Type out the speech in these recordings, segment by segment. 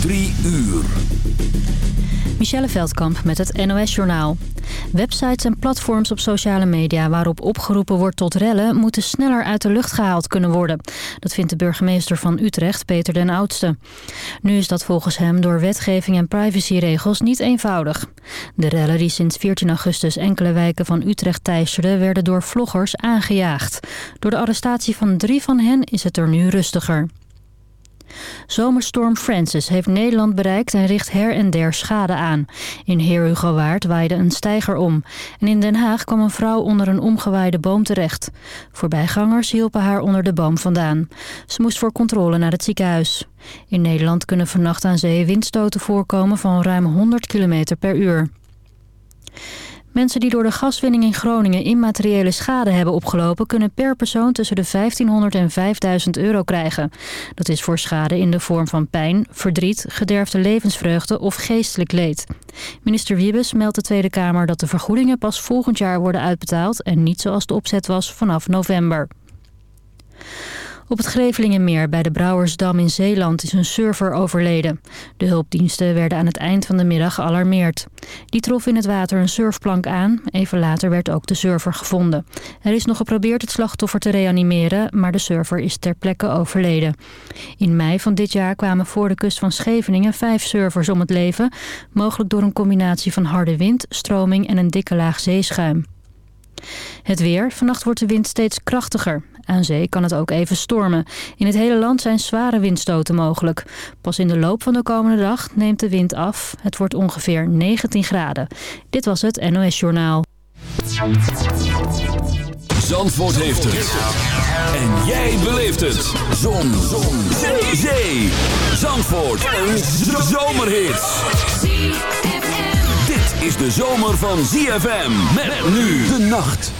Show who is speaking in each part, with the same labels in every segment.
Speaker 1: Drie uur.
Speaker 2: Michelle Veldkamp met het NOS-journaal. Websites en platforms op sociale media waarop opgeroepen wordt tot rellen... moeten sneller uit de lucht gehaald kunnen worden. Dat vindt de burgemeester van Utrecht, Peter den Oudste. Nu is dat volgens hem door wetgeving en privacyregels niet eenvoudig. De rellen die sinds 14 augustus enkele wijken van Utrecht teisterden... werden door vloggers aangejaagd. Door de arrestatie van drie van hen is het er nu rustiger. Zomerstorm Francis heeft Nederland bereikt en richt her en der schade aan. In Heerhugowaard waaide een steiger om. En in Den Haag kwam een vrouw onder een omgewaaide boom terecht. Voorbijgangers hielpen haar onder de boom vandaan. Ze moest voor controle naar het ziekenhuis. In Nederland kunnen vannacht aan zee windstoten voorkomen van ruim 100 km per uur. Mensen die door de gaswinning in Groningen immateriële schade hebben opgelopen... kunnen per persoon tussen de 1500 en 5000 euro krijgen. Dat is voor schade in de vorm van pijn, verdriet, gederfde levensvreugde of geestelijk leed. Minister Wiebes meldt de Tweede Kamer dat de vergoedingen pas volgend jaar worden uitbetaald... en niet zoals de opzet was vanaf november. Op het Grevelingenmeer bij de Brouwersdam in Zeeland is een surfer overleden. De hulpdiensten werden aan het eind van de middag gealarmeerd. Die trof in het water een surfplank aan. Even later werd ook de surfer gevonden. Er is nog geprobeerd het slachtoffer te reanimeren, maar de surfer is ter plekke overleden. In mei van dit jaar kwamen voor de kust van Scheveningen vijf surfers om het leven. Mogelijk door een combinatie van harde wind, stroming en een dikke laag zeeschuim. Het weer. Vannacht wordt de wind steeds krachtiger. Aan zee kan het ook even stormen. In het hele land zijn zware windstoten mogelijk. Pas in de loop van de komende dag neemt de wind af. Het wordt ongeveer 19 graden. Dit was het NOS Journaal.
Speaker 1: Zandvoort heeft het. En jij beleeft het. Zon. Zon. Zee. Zee. Zandvoort. Een zomerhit. Dit is de zomer van ZFM. Met nu de nacht.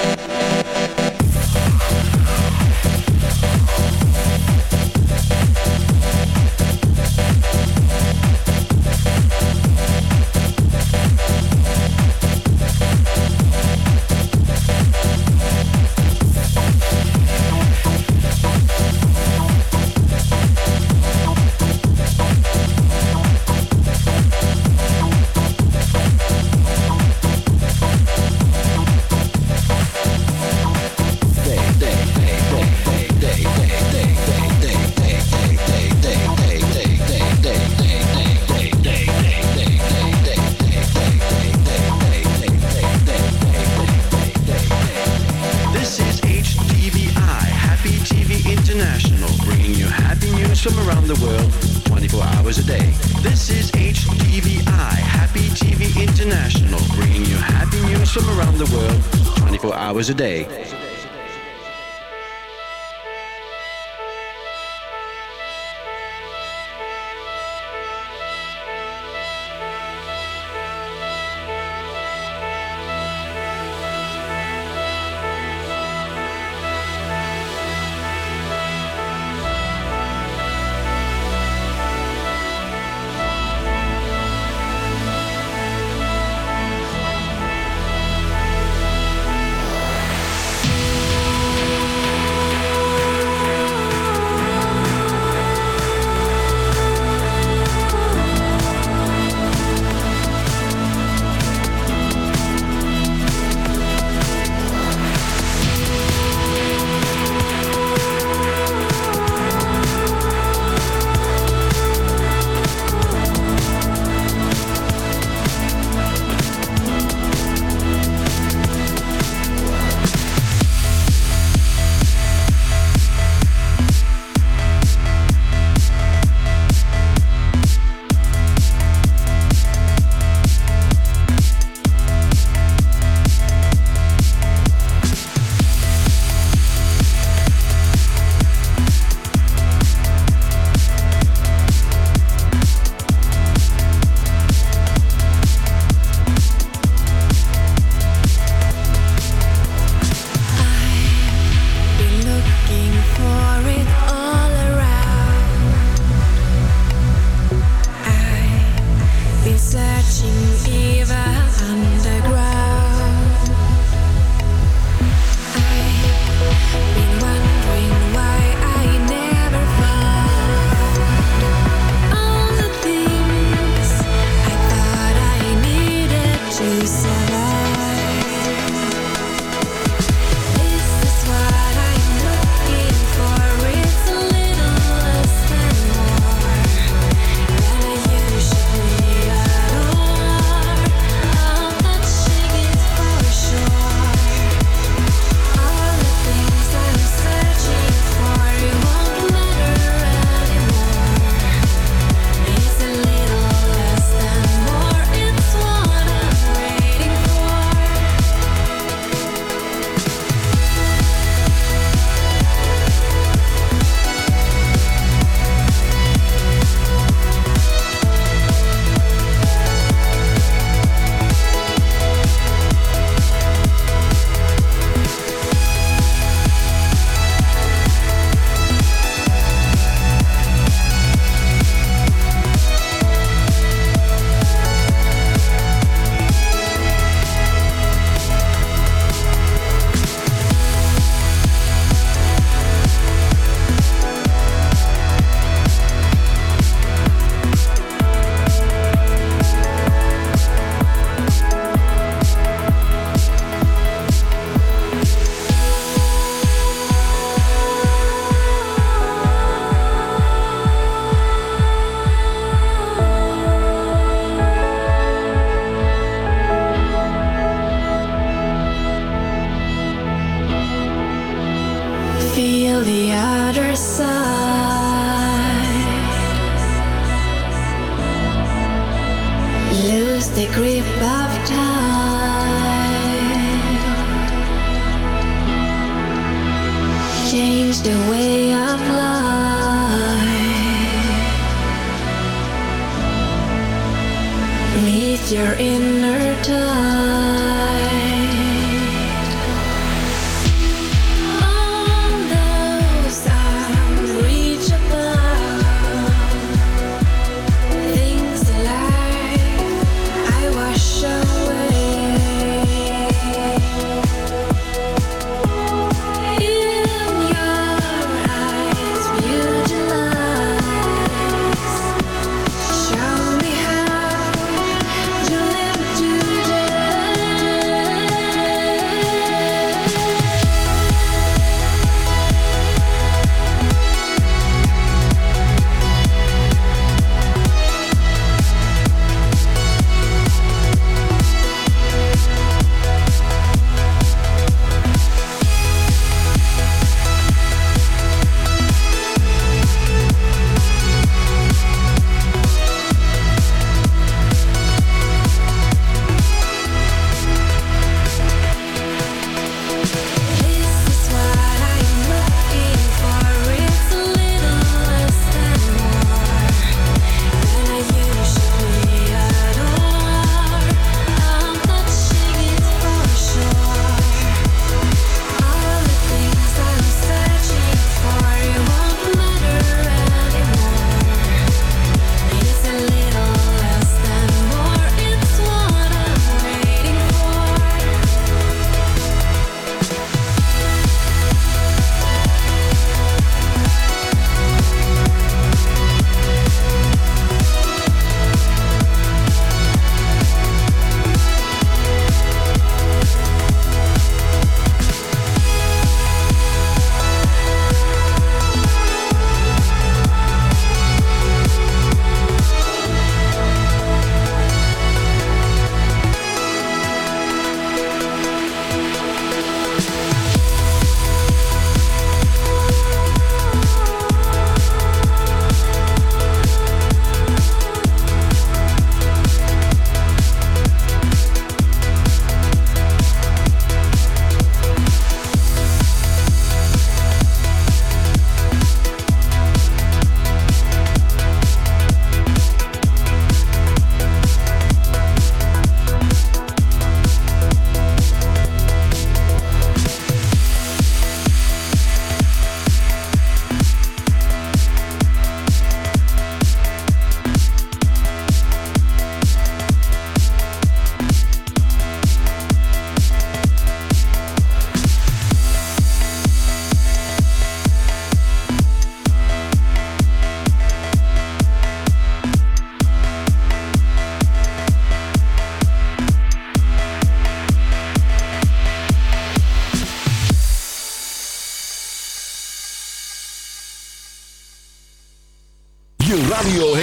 Speaker 3: your inner
Speaker 1: time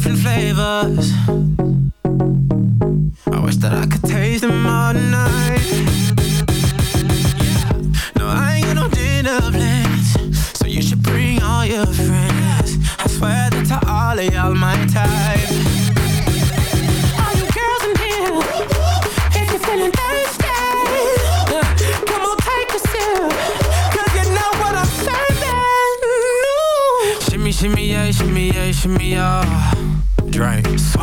Speaker 4: Different flavors. I wish that I could taste them all night. No, I ain't got no dinner plans, so you should bring all your friends. I swear that to all of y'all my type. All you girls in here, if you're feeling thirsty, uh, come on, take a sip, 'cause you know what I'm serving. Shimmy, shimmy, yeah, shimmy, yeah, shimmy, yeah.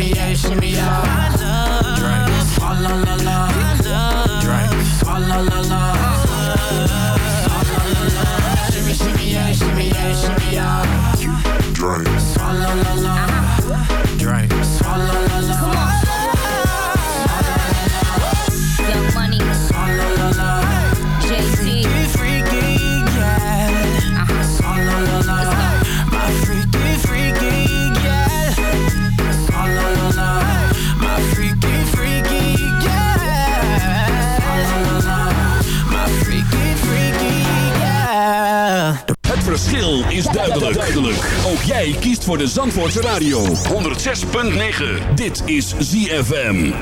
Speaker 5: shimmy, yeah, shimmy, yeah. Drink. Swalla la la. Drink. Swalla la la. Shimmy, shimmy, yeah, shimmy, yeah, shimmy, yeah.
Speaker 6: Drink.
Speaker 5: Swalla la la.
Speaker 6: Drink.
Speaker 7: Duidelijk. duidelijk. Ook jij kiest voor de Zandvoortse Radio. 106.9. Dit is ZFM.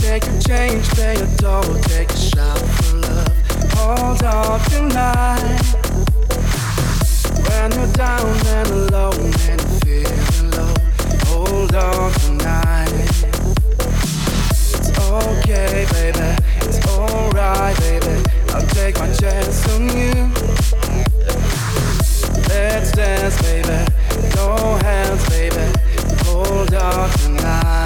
Speaker 5: Take a change, pay a toll, take a shot for love. Hold off tonight. When you're down and alone and feeling low, hold on tonight. It's okay, baby. It's alright, baby. I'll take my chance on you. Let's dance, baby. No hands, baby. Hold on tonight.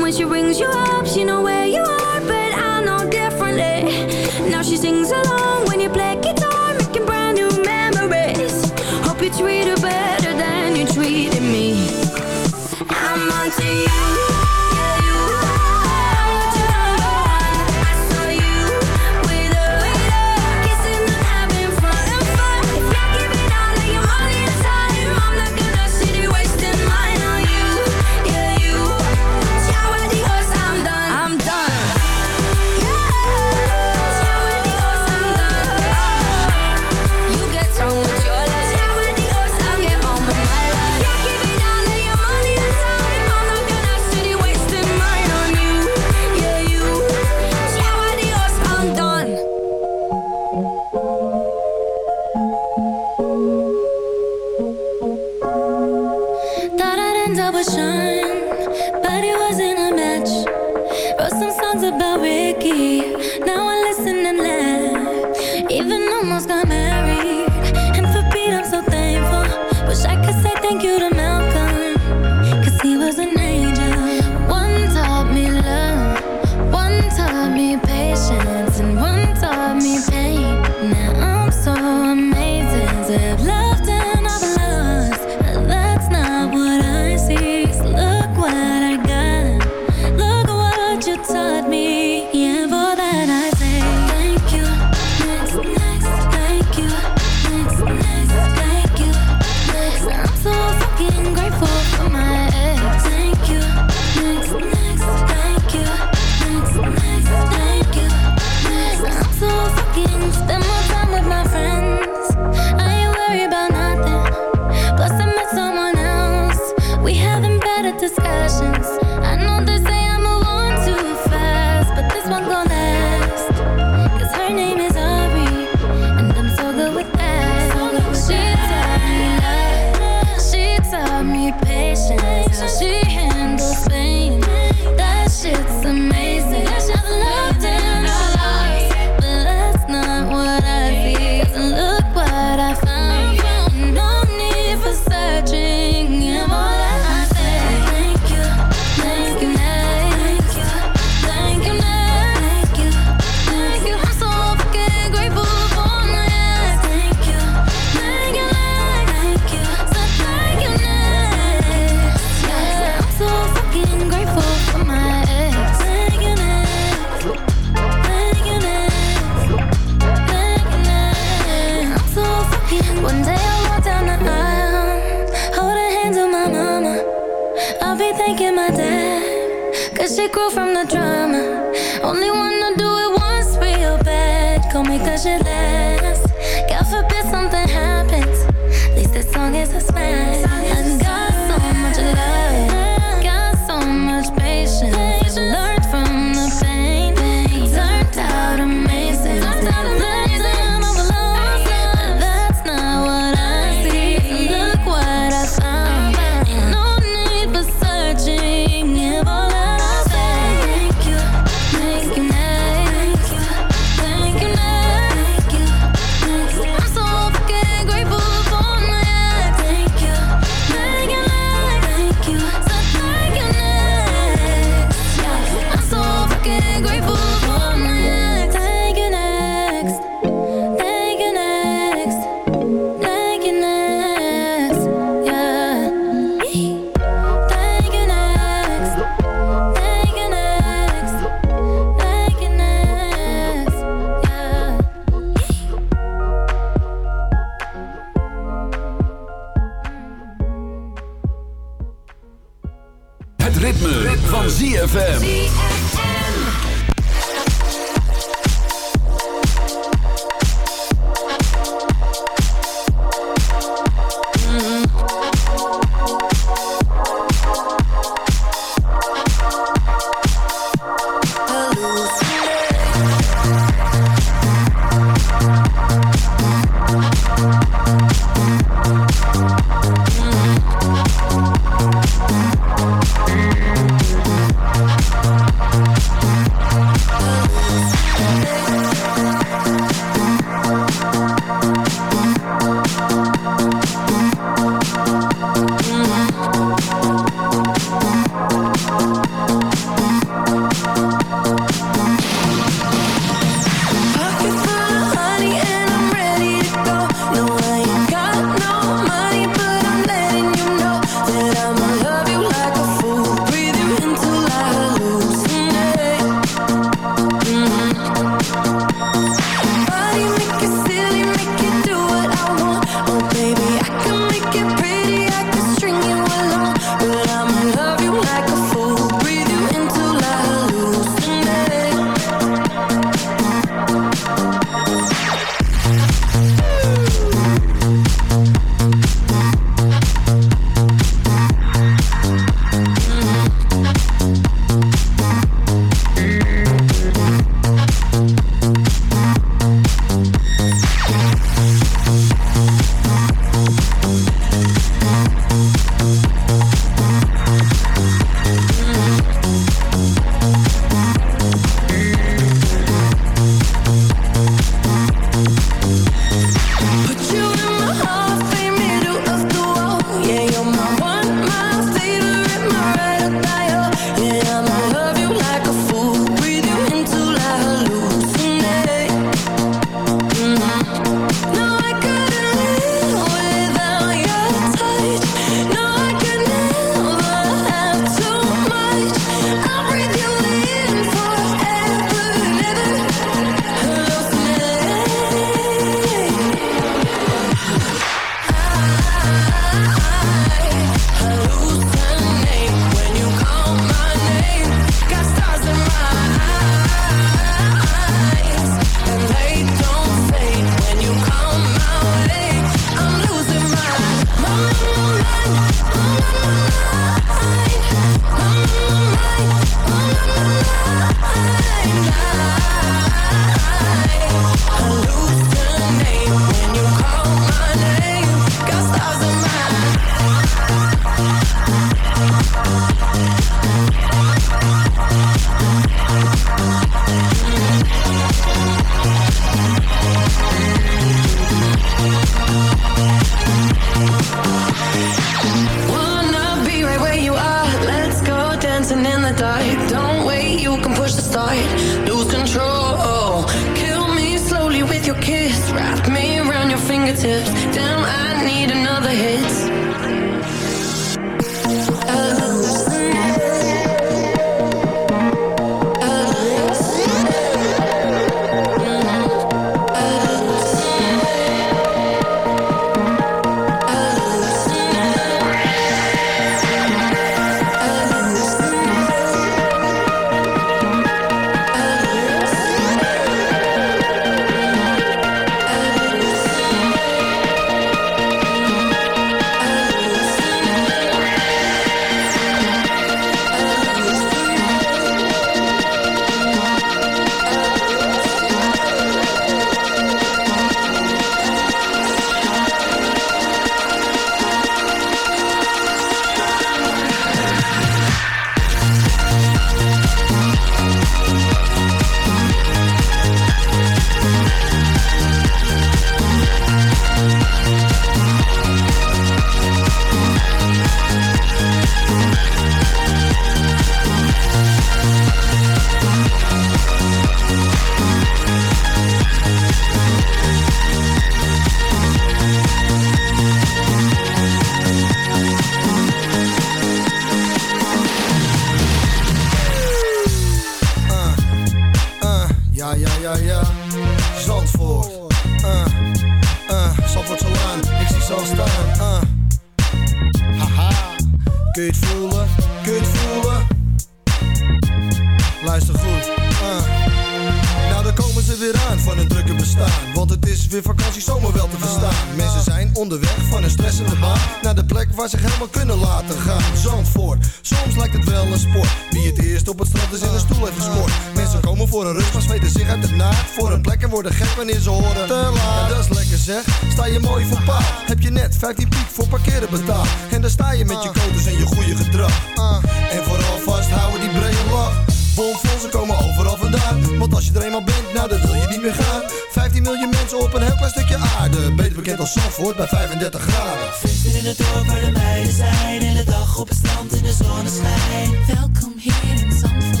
Speaker 8: Sta je mooi voor paal. Heb je net 15 piek voor parkeren betaald. En dan sta je met je codes en je goede gedrag. Ah. En vooral vasthouden die brede lach. Bomvol, ze komen overal vandaan. Want als je er eenmaal bent, nou dan wil je niet meer gaan. 15 miljoen mensen op een heel klein stukje aarde. Beter bekend als Zandvoort bij 35 graden.
Speaker 4: Feesten in het dorp waar de meiden zijn. In de dag op het strand in de zonneschijn.
Speaker 3: Welkom hier in Zandvoort.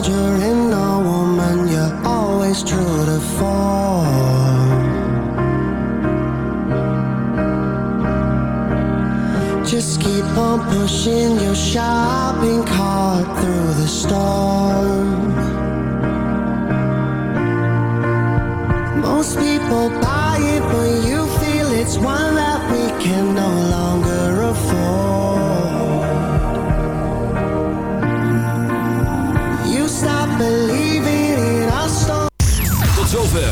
Speaker 9: Soldier in a woman, you're always true to form. Just keep on pushing your shopping cart through the storm. Most people buy it, but you feel it's one